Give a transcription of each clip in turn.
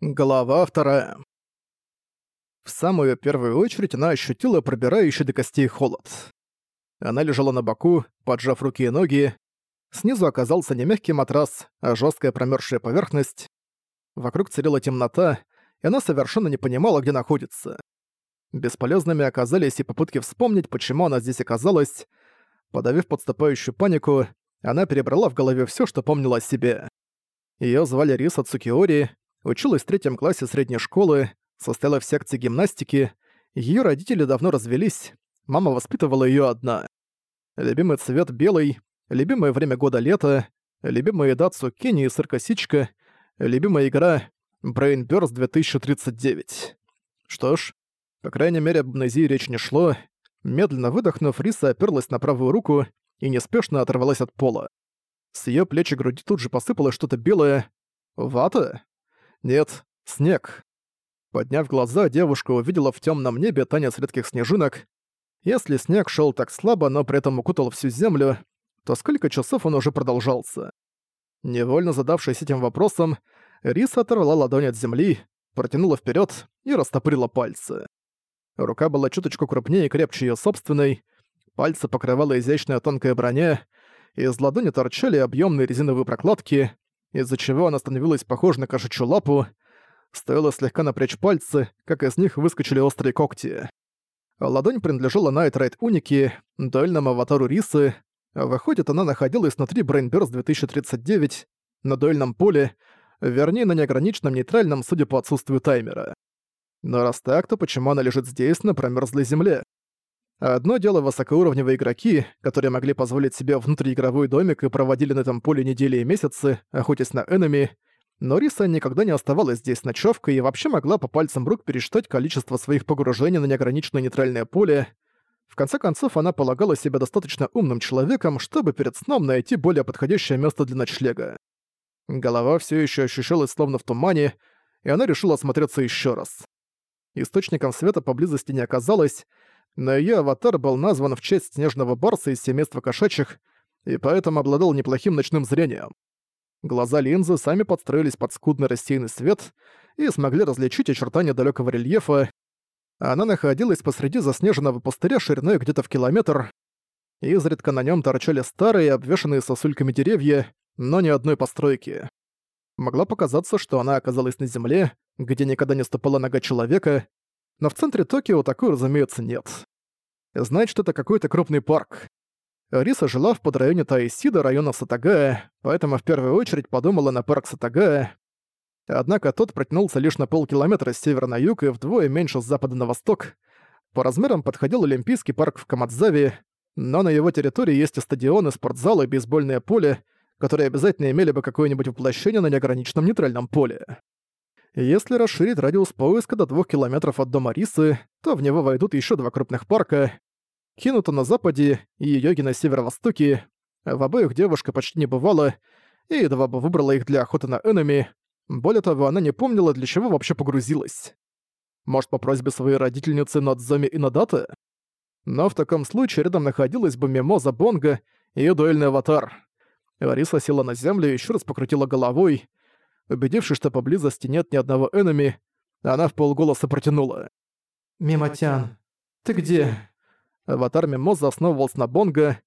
Глава вторая. В самую первую очередь она ощутила пробирающий до костей холод. Она лежала на боку, поджав руки и ноги. Снизу оказался не мягкий матрас, а жесткая промерзшая поверхность. Вокруг царила темнота, и она совершенно не понимала, где находится. Бесполезными оказались и попытки вспомнить, почему она здесь оказалась. Подавив подступающую панику, она перебрала в голове все, что помнила о себе. Её звали Риса Цукиори, училась в третьем классе средней школы, состояла в секции гимнастики, её родители давно развелись, мама воспитывала её одна. Любимый цвет белый, любимое время года лето, любимая еда цукини и сыр-косичка, любимая игра Brain Burst 2039. Что ж, по крайней мере, об амнезии речь не шло. Медленно выдохнув, Риса оперлась на правую руку и неспешно оторвалась от пола. С её плеч и груди тут же посыпалось что-то белое. Вата? Нет, снег. Подняв глаза, девушка увидела в темном небе танец редких снежинок. Если снег шел так слабо, но при этом укутал всю землю, то сколько часов он уже продолжался? Невольно задавшись этим вопросом, Риса оторвала ладонь от земли, протянула вперед и растопырила пальцы. Рука была чуточку крупнее и крепче ее собственной, пальцы покрывала изящная тонкая броня, из ладони торчали объемные резиновые прокладки, из-за чего она становилась похожа на кошачью лапу. Стоило слегка напрячь пальцы, как из них выскочили острые когти. Ладонь принадлежала Найтрайт Уники, дуэльному аватару Рисы. Выходит, она находилась внутри Брейнбёрс 2039, на дуэльном поле, вернее, на неограниченном нейтральном, судя по отсутствию таймера. Но раз так, то почему она лежит здесь, на промерзлой земле? Одно дело высокоуровневые игроки, которые могли позволить себе внутриигровой домик и проводили на этом поле недели и месяцы, охотясь на энеми, но Риса никогда не оставалась здесь ночевкой и вообще могла по пальцам рук пересчитать количество своих погружений на неограниченное нейтральное поле. В конце концов, она полагала себя достаточно умным человеком, чтобы перед сном найти более подходящее место для ночлега. Голова все еще ощущалась словно в тумане, и она решила осмотреться еще раз. Источником света поблизости не оказалось, но её аватар был назван в честь снежного барса из семейства кошачьих и поэтому обладал неплохим ночным зрением. Глаза линзы сами подстроились под скудный рассеянный свет и смогли различить очертания далёкого рельефа. Она находилась посреди заснеженного пустыря шириной где-то в километр. Изредка на нём торчали старые, обвешанные сосульками деревья, но ни одной постройки. Могла показаться, что она оказалась на земле, где никогда не ступала нога человека, но в центре Токио такой, разумеется, нет. Знать, что это какой-то крупный парк. Риса жила в подрайоне Таисида района Сатагая, поэтому в первую очередь подумала на парк Сатагая. Однако тот протянулся лишь на полкилометра с севера на юг и вдвое меньше с запада на восток. По размерам подходил Олимпийский парк в Камадзаве, но на его территории есть и стадионы, спортзалы и бейсбольное поле, которые обязательно имели бы какое-нибудь воплощение на неограниченном нейтральном поле. Если расширить радиус поиска до двух километров от дома Рисы, то в него войдут еще два крупных парка. Кинута на западе и йоги на северо-востоке. В обоих девушка почти не бывала, и едва бы выбрала их для охоты на энеми. Более того, она не помнила, для чего вообще погрузилась. Может, по просьбе своей родительницы Надзоми и Надаты? Но в таком случае рядом находилась бы Мимоза Бонга и дуэльный аватар. Лариса села на землю и еще раз покрутила головой, Убедившись, что поблизости нет ни одного энеми, она в полголоса протянула. «Мимотян, ты где?» Аватар Мимоза основывался на Бонго.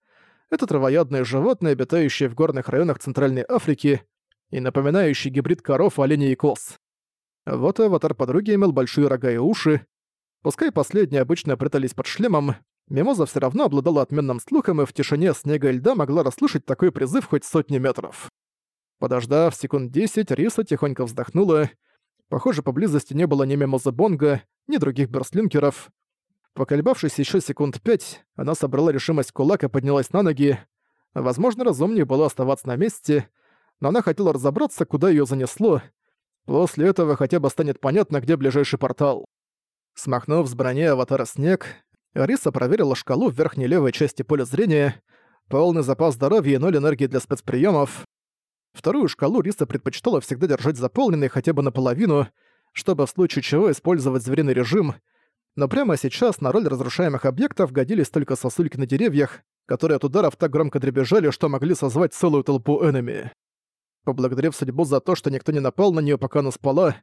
Это травоядное животное, обитающее в горных районах Центральной Африки и напоминающий гибрид коров, оленей и коз. Вот и аватар подруги имел большие рога и уши. Пускай последние обычно прятались под шлемом, Мимоза все равно обладала отменным слухом и в тишине снега и льда могла расслышать такой призыв хоть сотни метров. Подождав секунд десять, Риса тихонько вздохнула. Похоже, поблизости не было ни Мемоза Бонга, ни других берслинкеров. Поколебавшись еще секунд пять, она собрала решимость кулак и поднялась на ноги. Возможно, разумнее было оставаться на месте, но она хотела разобраться, куда ее занесло. После этого хотя бы станет понятно, где ближайший портал. Смахнув с брони аватара снег, Риса проверила шкалу в верхней левой части поля зрения, полный запас здоровья и ноль энергии для спецприемов. Вторую шкалу Риса предпочитала всегда держать заполненной хотя бы наполовину, чтобы в случае чего использовать звериный режим, но прямо сейчас на роль разрушаемых объектов годились только сосульки на деревьях, которые от ударов так громко дребезжали, что могли созвать целую толпу энеми. Поблагодарив судьбу за то, что никто не напал на нее, пока она спала,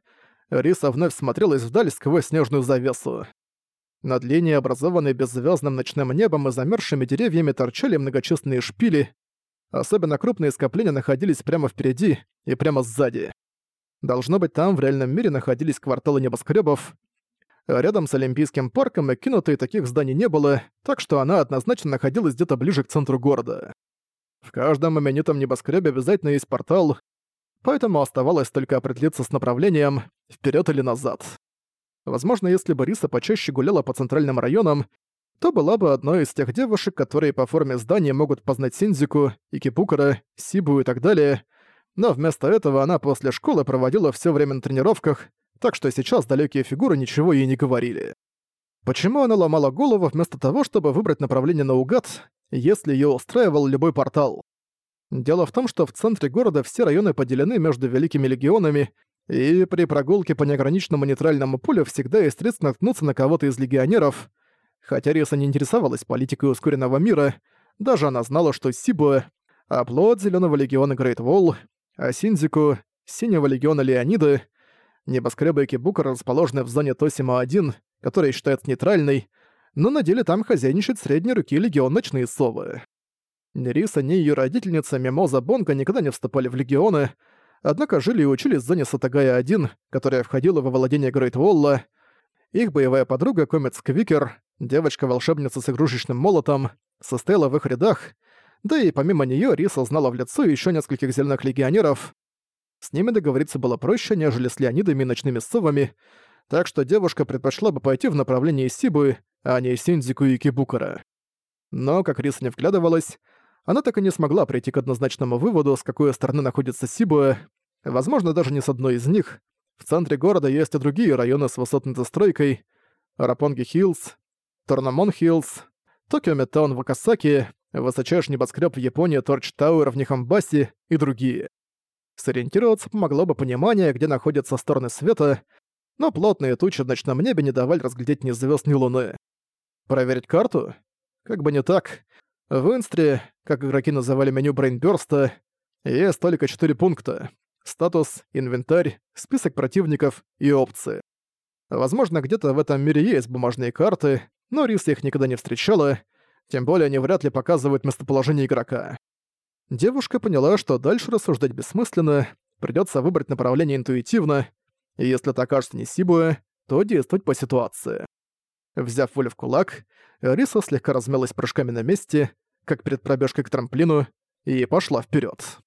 Риса вновь смотрелась вдаль сквозь снежную завесу. Над линией, образованной беззвездным ночным небом и замерзшими деревьями, торчали многочисленные шпили. Особенно крупные скопления находились прямо впереди и прямо сзади. Должно быть, там в реальном мире находились кварталы небоскребов. Рядом с Олимпийским парком и кинутой таких зданий не было, так что она однозначно находилась где-то ближе к центру города. В каждом именитом небоскребе обязательно есть портал, поэтому оставалось только определиться с направлением, вперед или назад. Возможно, если бы Риса почаще гуляла по центральным районам, то была бы одной из тех девушек, которые по форме здания могут познать Синдзику, Икипукара, Сибу и так далее, но вместо этого она после школы проводила все время на тренировках, так что сейчас далекие фигуры ничего ей не говорили. Почему она ломала голову вместо того, чтобы выбрать направление наугад, если ее устраивал любой портал? Дело в том, что в центре города все районы поделены между Великими Легионами, и при прогулке по неограниченному нейтральному полю всегда есть риск наткнуться на кого-то из легионеров. Хотя Риса не интересовалась политикой ускоренного мира, даже она знала, что Сибуэ — оплот Зелёного Легиона Грейт Волл, а Синдзику — Синего Легиона Леониды, небоскребы Кибука расположены в зоне Тосима-1, которая считается нейтральной, но на деле там хозяйничает средней руки Легион Ночные Совы. Ни Риса, ни ее родительница Мимоза Бонга никогда не вступали в Легионы, однако жили и учились в зоне Сатагая-1, которая входила во владение Грейтволла. Их боевая подруга Комет Квикер, девочка-волшебница с игрушечным молотом, состояла в их рядах, да и помимо нее Риса знала в лицо еще нескольких зеленых легионеров. С ними договориться было проще, нежели с Леонидами и ночными совами, так что девушка предпочла бы пойти в направлении Сибы, а не Синдзику и Кибукара. Но, как Риса не вглядывалась, она так и не смогла прийти к однозначному выводу, с какой стороны находится Сибуэ, возможно, даже не с одной из них. В центре города есть и другие районы с высотной застройкой, Рапонги Хиллз, Торнамон Хиллз, Токио Метаун в Акасаки, высочайший небоскреб в Японии Торч Тауэр в Нихамбасе и другие. Сориентироваться помогло бы понимание, где находятся стороны света, но плотные тучи в ночном небе не давали разглядеть ни звезд, ни луны. Проверить карту? Как бы не так. В Инстре, как игроки называли меню Брейнбёрста, есть только четыре пункта. Статус, инвентарь, список противников и опции. Возможно, где-то в этом мире есть бумажные карты, но Рис их никогда не встречала, тем более они вряд ли показывают местоположение игрока. Девушка поняла, что дальше рассуждать бессмысленно, придётся выбрать направление интуитивно, и если это окажется не Сибуэ, то действовать по ситуации. Взяв волю в кулак, Риса слегка размялась прыжками на месте, как перед пробежкой к трамплину, и пошла вперед.